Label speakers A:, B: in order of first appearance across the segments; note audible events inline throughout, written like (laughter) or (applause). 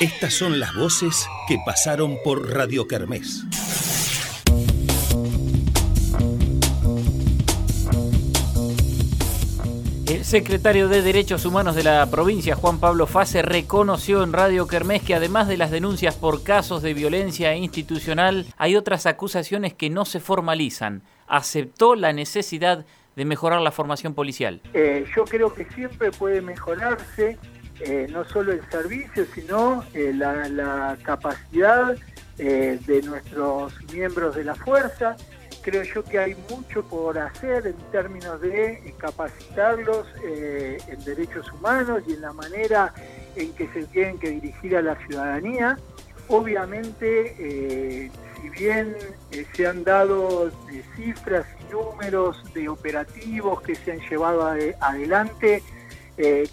A: Estas son las voces que pasaron por Radio Kermés.
B: El secretario de Derechos Humanos de la provincia, Juan Pablo Fase, reconoció en Radio Kermés que además de las denuncias por casos de violencia institucional, hay otras acusaciones que no se formalizan. Aceptó la necesidad de mejorar la formación policial.
C: Eh, yo creo que siempre puede mejorarse eh, no solo el servicio, sino eh, la, capacidad de nuestros miembros de la fuerza creo yo que hay mucho por hacer en términos de capacitarlos eh, en derechos humanos y en la manera en que se tienen que dirigir a la ciudadanía. Obviamente, eh, si bien eh, se han dado cifras y números de operativos que se han llevado adelante,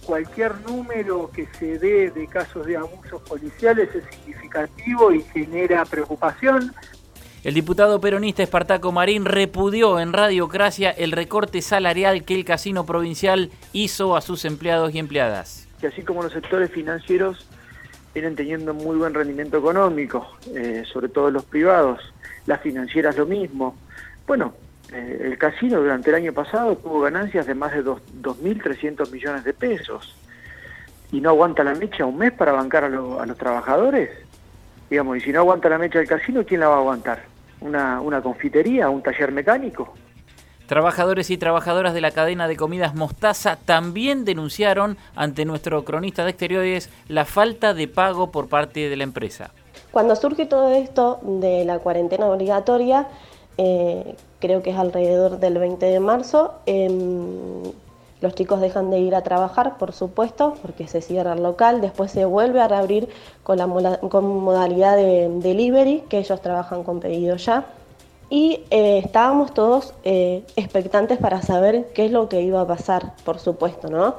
C: cualquier número que se dé de casos de abusos policiales es significativo y genera preocupación.
B: El diputado peronista Espartaco Marín repudió en Radiocracia el recorte salarial que el casino provincial hizo a sus empleados y empleadas.
D: Que así como los sectores financieros vienen teniendo muy buen rendimiento económico, eh, sobre todo los privados, las financieras lo mismo. Bueno, eh, el casino durante el año pasado tuvo ganancias de más de 2.300 millones de pesos y no aguanta la mecha un mes para bancar a, a los trabajadores. Digamos, y si no aguanta la mecha del casino, ¿quién la va a aguantar? una, una confitería, un taller mecánico.
B: Trabajadores y trabajadoras de la cadena de comidas Mostaza también denunciaron ante nuestro cronista de exteriores la falta de pago por parte de la empresa.
E: Cuando surge todo esto de la cuarentena obligatoria, eh, creo que es alrededor del 20 de marzo, em, los chicos dejan de ir a trabajar, por supuesto, porque se cierra el local, después se vuelve a reabrir con, la, modalidad de delivery, que ellos trabajan con pedido ya. Y eh, estábamos todos eh, expectantes para saber qué es lo que iba a pasar, por supuesto, ¿no?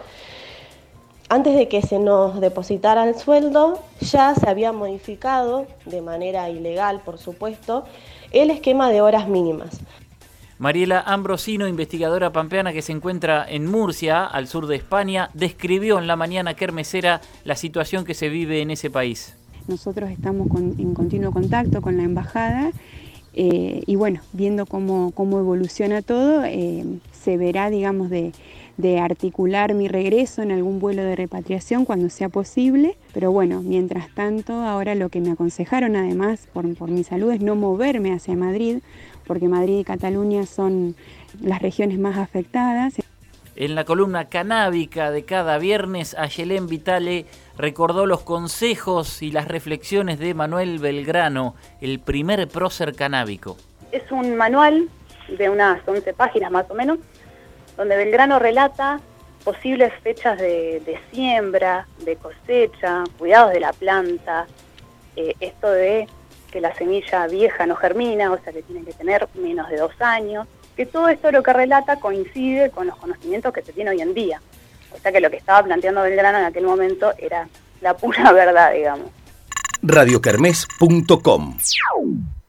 E: Antes de que se nos depositara el sueldo, ya se había modificado, de manera ilegal, por supuesto, el esquema de horas mínimas.
B: Mariela Ambrosino, investigadora pampeana que se encuentra en Murcia, al sur de España, describió en la mañana kermesera la situación que se vive en ese país.
F: Nosotros estamos en continuo contacto con la embajada eh, y bueno, viendo cómo, evoluciona todo, eh, se verá, digamos, de, articular mi regreso en algún vuelo de repatriación cuando sea posible. Pero bueno, mientras tanto, ahora lo que me aconsejaron además por, por mi salud es no moverme hacia Madrid porque Madrid y Cataluña son las regiones más afectadas.
B: En la columna canábica de cada viernes, Ayelén Vitale recordó los consejos y las reflexiones de Manuel Belgrano, el primer prócer canábico.
G: Es un manual de unas 11 páginas más o menos, donde Belgrano relata posibles fechas de, siembra, de cosecha, cuidados de la planta, eh, esto de que la semilla vieja no germina, o sea que tiene que tener menos de dos años, que todo esto lo que relata coincide con los conocimientos que se tiene hoy en día. O sea que lo que estaba planteando Belgrano en aquel momento era la pura (laughs) verdad, digamos.
A: radiocarmes.com